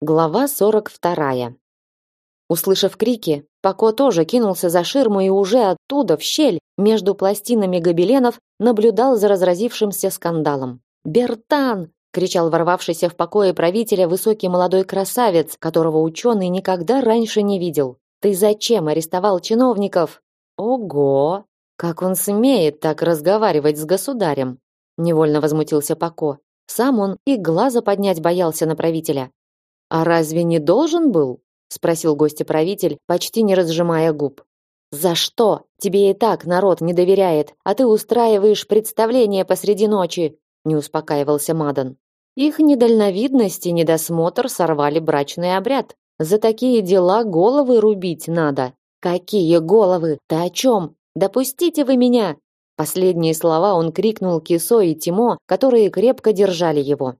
Глава 42. Услышав крики, Пако тоже кинулся за ширму и уже оттуда, в щель, между пластинами гобеленов, наблюдал за разразившимся скандалом. «Бертан!» — кричал ворвавшийся в покое правителя высокий молодой красавец, которого ученый никогда раньше не видел. «Ты зачем арестовал чиновников?» «Ого! Как он смеет так разговаривать с государем?» — невольно возмутился Пако. Сам он и глаза поднять боялся на правителя. А разве не должен был? спросил гостеправитель, почти не разжимая губ. За что? Тебе и так народ не доверяет, а ты устраиваешь представление посреди ночи, не успокаивался Мадан. Их недальновидность и недосмотр сорвали брачный обряд. За такие дела головы рубить надо. Какие головы? Ты о чем? Допустите вы меня. Последние слова он крикнул Кисо и Тимо, которые крепко держали его.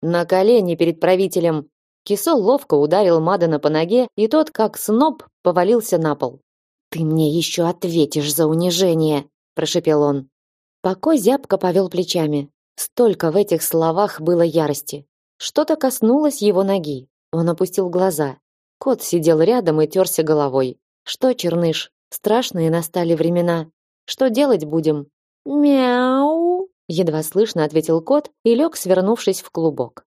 На колени перед правителем Кисо ловко ударил Мадана по ноге, и тот, как сноб, повалился на пол. «Ты мне еще ответишь за унижение!» – прошепел он. Поко зябко повел плечами. Столько в этих словах было ярости. Что-то коснулось его ноги. Он опустил глаза. Кот сидел рядом и терся головой. «Что, Черныш, страшные настали времена. Что делать будем?» «Мяу!» едва слышно ответил кот и лег, свернувшись в клубок.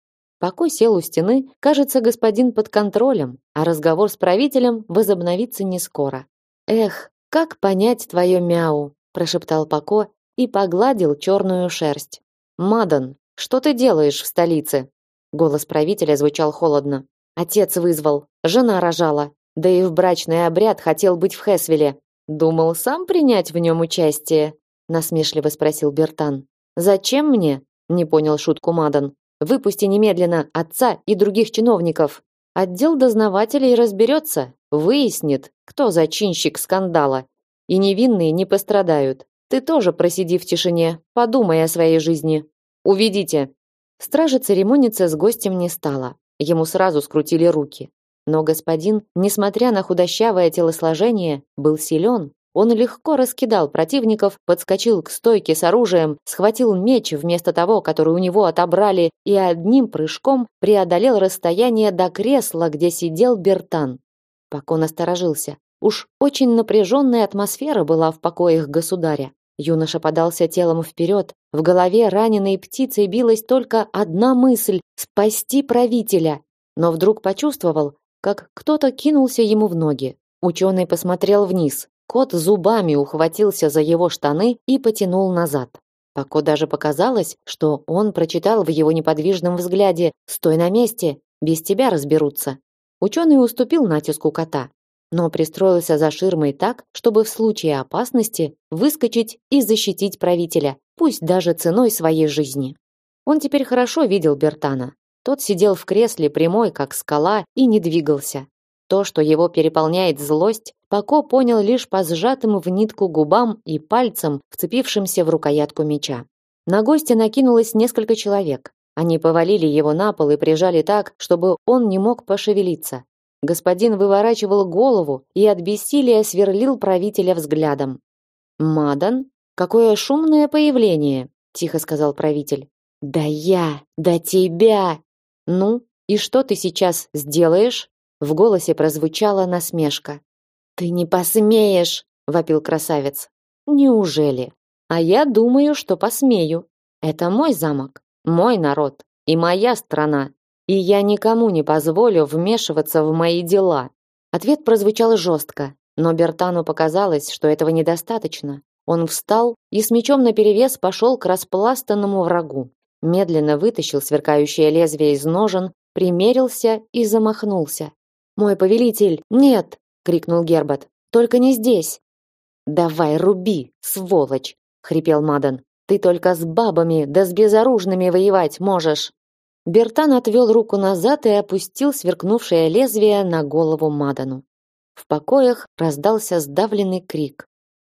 Покой сел у стены, кажется, господин под контролем, а разговор с правителем возобновится не скоро. Эх, как понять твое мяу, прошептал Поко и погладил черную шерсть. Мадан, что ты делаешь в столице? Голос правителя звучал холодно. Отец вызвал, жена рожала, да и в брачный обряд хотел быть в Хесвеле. Думал сам принять в нем участие, насмешливо спросил Бертан. Зачем мне? Не понял шутку Мадан. Выпусти немедленно отца и других чиновников. Отдел дознавателей разберется, выяснит, кто зачинщик скандала. И невинные не пострадают. Ты тоже просиди в тишине, подумай о своей жизни. Уведите. Стража церемониться с гостем не стала. Ему сразу скрутили руки. Но господин, несмотря на худощавое телосложение, был силен он легко раскидал противников, подскочил к стойке с оружием, схватил меч вместо того, который у него отобрали, и одним прыжком преодолел расстояние до кресла, где сидел Бертан. Пока насторожился. Уж очень напряженная атмосфера была в покоях государя. Юноша подался телом вперед. В голове раненой птицей билась только одна мысль — спасти правителя. Но вдруг почувствовал, как кто-то кинулся ему в ноги. Ученый посмотрел вниз. Кот зубами ухватился за его штаны и потянул назад. Пако даже показалось, что он прочитал в его неподвижном взгляде «Стой на месте, без тебя разберутся». Ученый уступил натиску кота, но пристроился за ширмой так, чтобы в случае опасности выскочить и защитить правителя, пусть даже ценой своей жизни. Он теперь хорошо видел Бертана. Тот сидел в кресле прямой, как скала, и не двигался. То, что его переполняет злость, Пако понял лишь по сжатым в нитку губам и пальцам, вцепившимся в рукоятку меча. На гостя накинулось несколько человек. Они повалили его на пол и прижали так, чтобы он не мог пошевелиться. Господин выворачивал голову и от бессилия сверлил правителя взглядом. «Мадан? Какое шумное появление!» – тихо сказал правитель. «Да я! Да тебя!» «Ну, и что ты сейчас сделаешь?» В голосе прозвучала насмешка. Ты не посмеешь, вопил красавец. Неужели? А я думаю, что посмею. Это мой замок, мой народ и моя страна, и я никому не позволю вмешиваться в мои дела. Ответ прозвучал жестко, но Бертану показалось, что этого недостаточно. Он встал и с мечом наперевес пошел к распластанному врагу. Медленно вытащил сверкающее лезвие из ножен, примерился и замахнулся. «Мой повелитель, нет!» Крикнул Гербат. Только не здесь. Давай руби, сволочь, хрипел Мадан. Ты только с бабами да с безоружными воевать можешь. Бертан отвел руку назад и опустил сверкнувшее лезвие на голову Мадану. В покоях раздался сдавленный крик.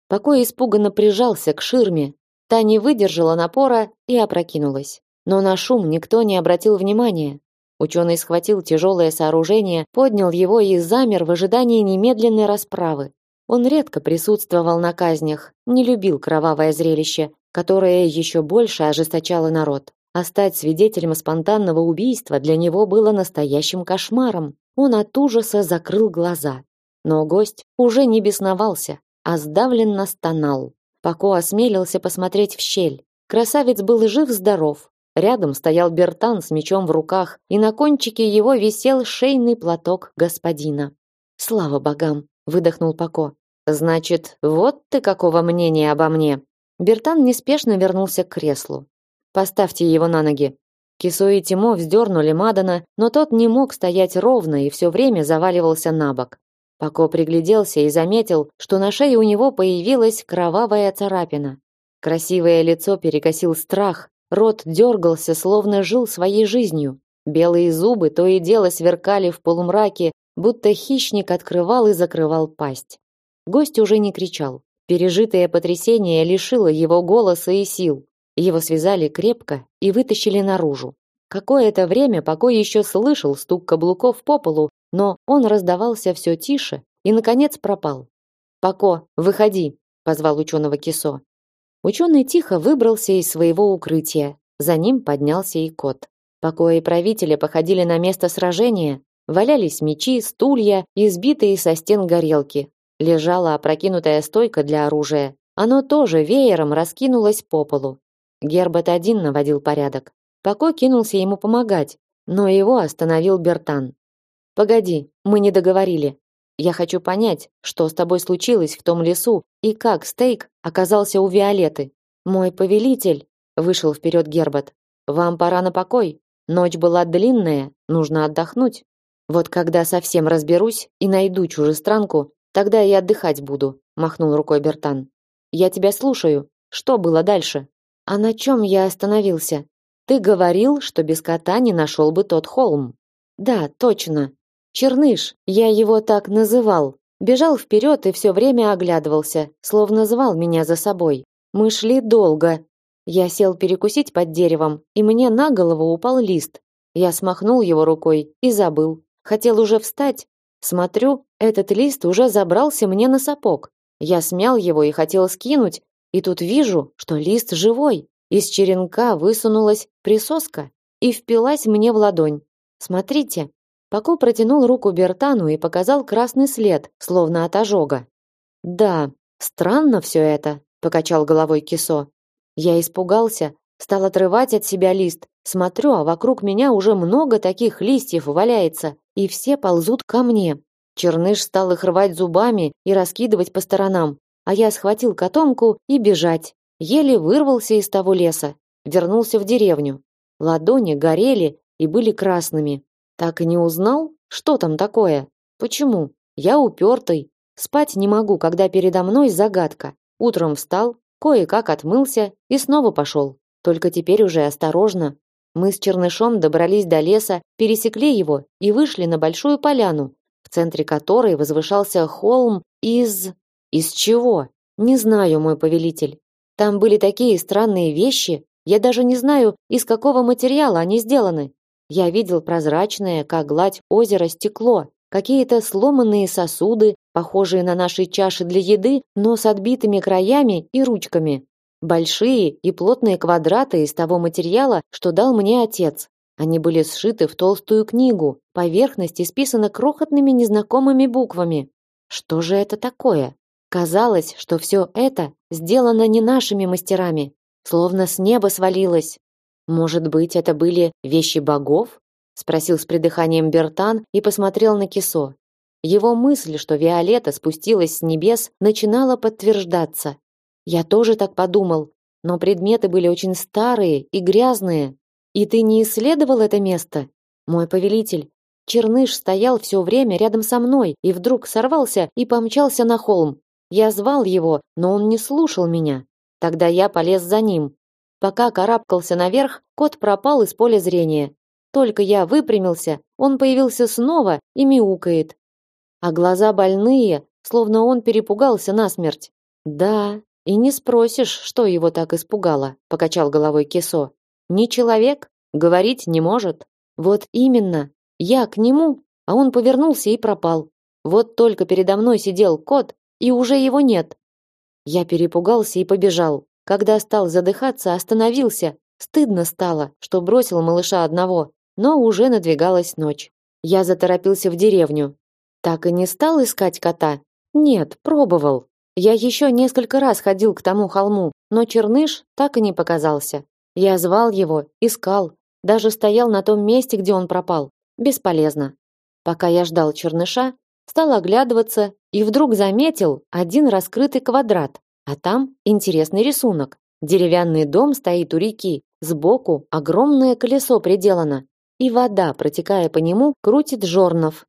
Покой испуганно прижался к ширме. Та не выдержала напора и опрокинулась. Но на шум никто не обратил внимания. Ученый схватил тяжелое сооружение, поднял его и замер в ожидании немедленной расправы. Он редко присутствовал на казнях, не любил кровавое зрелище, которое еще больше ожесточало народ. а стать свидетелем спонтанного убийства для него было настоящим кошмаром. Он от ужаса закрыл глаза. Но гость уже не бесновался, а сдавленно стонал. Пако осмелился посмотреть в щель. Красавец был жив-здоров. Рядом стоял Бертан с мечом в руках, и на кончике его висел шейный платок господина. «Слава богам!» — выдохнул Пако. «Значит, вот ты какого мнения обо мне!» Бертан неспешно вернулся к креслу. Поставьте его на ноги. Кисо и Тимо вздернули Мадана, но тот не мог стоять ровно и все время заваливался на бок. Пако пригляделся и заметил, что на шее у него появилась кровавая царапина. Красивое лицо перекосил страх, рот дергался, словно жил своей жизнью. Белые зубы то и дело сверкали в полумраке, будто хищник открывал и закрывал пасть. Гость уже не кричал. Пережитое потрясение лишило его голоса и сил. Его связали крепко и вытащили наружу. Какое-то время покой еще слышал стук каблуков по полу, но он раздавался все тише и, наконец, пропал. «Поко, выходи!» — позвал ученого Кисо. Ученый тихо выбрался из своего укрытия. За ним поднялся и кот. Покои правителя походили на место сражения. Валялись мечи, стулья и сбитые со стен горелки. Лежала опрокинутая стойка для оружия. Оно тоже веером раскинулось по полу. Гербат один наводил порядок. Поко кинулся ему помогать, но его остановил Бертан. Погоди, мы не договорили. Я хочу понять, что с тобой случилось в том лесу и как Стейк оказался у Виолеты. Мой повелитель, вышел вперед Гербат. Вам пора на покой. Ночь была длинная, нужно отдохнуть. Вот когда совсем разберусь и найду чужестранку, тогда и отдыхать буду, махнул рукой Бертан. Я тебя слушаю. Что было дальше? А на чем я остановился? Ты говорил, что без кота не нашел бы тот холм. Да, точно. Черныш, я его так называл. Бежал вперед и все время оглядывался, словно звал меня за собой. Мы шли долго. Я сел перекусить под деревом, и мне на голову упал лист. Я смахнул его рукой и забыл. Хотел уже встать. Смотрю, этот лист уже забрался мне на сапог. Я смял его и хотел скинуть, и тут вижу, что лист живой. Из черенка высунулась присоска и впилась мне в ладонь. Смотрите. Пако протянул руку Бертану и показал красный след, словно от ожога. Да, странно все это, покачал головой Кисо. Я испугался, стал отрывать от себя лист. Смотрю, а вокруг меня уже много таких листьев валяется, и все ползут ко мне. Черныш стал их рвать зубами и раскидывать по сторонам а я схватил котомку и бежать. Еле вырвался из того леса, вернулся в деревню. Ладони горели и были красными. Так и не узнал, что там такое. Почему? Я упертый. Спать не могу, когда передо мной загадка. Утром встал, кое-как отмылся и снова пошел. Только теперь уже осторожно. Мы с Чернышом добрались до леса, пересекли его и вышли на большую поляну, в центре которой возвышался холм из из чего? Не знаю, мой повелитель. Там были такие странные вещи, я даже не знаю, из какого материала они сделаны. Я видел прозрачное, как гладь озера, стекло, какие-то сломанные сосуды, похожие на наши чаши для еды, но с отбитыми краями и ручками. Большие и плотные квадраты из того материала, что дал мне отец. Они были сшиты в толстую книгу, поверхность исписана крохотными незнакомыми буквами. Что же это такое? Казалось, что все это сделано не нашими мастерами, словно с неба свалилось. Может быть, это были вещи богов? спросил с придыханием Бертан и посмотрел на Кисо. Его мысль, что Виолетта спустилась с небес, начинала подтверждаться. Я тоже так подумал, но предметы были очень старые и грязные. И ты не исследовал это место, мой повелитель? Черныш стоял все время рядом со мной и вдруг сорвался и помчался на холм. Я звал его, но он не слушал меня. Тогда я полез за ним. Пока карабкался наверх, кот пропал из поля зрения. Только я выпрямился, он появился снова и мяукает. А глаза больные, словно он перепугался насмерть. Да, и не спросишь, что его так испугало, покачал головой Кесо. Не человек, говорить не может. Вот именно. Я к нему, а он повернулся и пропал. Вот только передо мной сидел кот, и уже его нет. Я перепугался и побежал. Когда стал задыхаться, остановился, Стыдно стало, что бросил малыша одного, но уже надвигалась ночь. Я заторопился в деревню. Так и не стал искать кота? Нет, пробовал. Я еще несколько раз ходил к тому холму, но черныш так и не показался. Я звал его, искал, даже стоял на том месте, где он пропал. Бесполезно. Пока я ждал черныша, стал оглядываться и вдруг заметил один раскрытый квадрат, а там интересный рисунок. Деревянный дом стоит у реки, сбоку огромное колесо приделано, и вода, протекая по нему, крутит жорнов.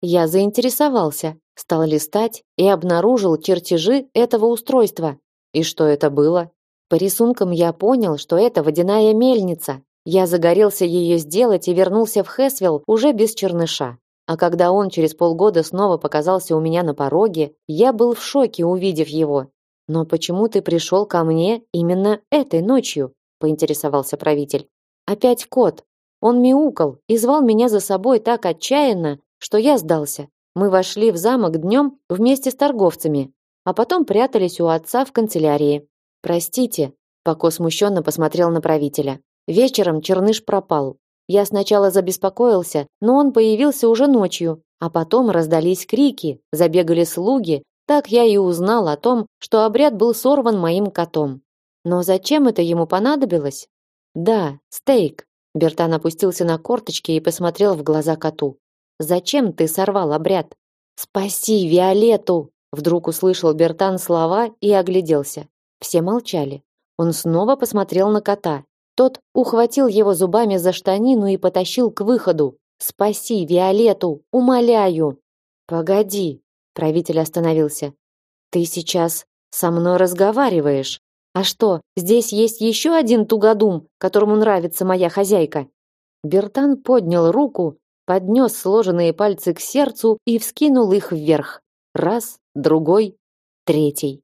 Я заинтересовался, стал листать и обнаружил чертежи этого устройства. И что это было? По рисункам я понял, что это водяная мельница. Я загорелся ее сделать и вернулся в Хесвилл уже без черныша. А когда он через полгода снова показался у меня на пороге, я был в шоке, увидев его. Но почему ты пришел ко мне именно этой ночью? поинтересовался правитель. Опять кот. Он мяукал и звал меня за собой так отчаянно, что я сдался. Мы вошли в замок днем вместе с торговцами, а потом прятались у отца в канцелярии. Простите, Поко смущенно посмотрел на правителя. Вечером Черныш пропал. Я сначала забеспокоился, но он появился уже ночью, а потом раздались крики, забегали слуги, так я и узнал о том, что обряд был сорван моим котом. Но зачем это ему понадобилось? Да, стейк. Бертан опустился на корточки и посмотрел в глаза коту. Зачем ты сорвал обряд? Спаси Виолетту, вдруг услышал Бертан слова и огляделся. Все молчали. Он снова посмотрел на кота. Тот ухватил его зубами за штанину и потащил к выходу. Спаси Виолетту, умоляю. Погоди, правитель остановился. Ты сейчас со мной разговариваешь. А что, здесь есть еще один тугодум, которому нравится моя хозяйка? Бертан поднял руку, поднес сложенные пальцы к сердцу и вскинул их вверх. Раз, другой, третий.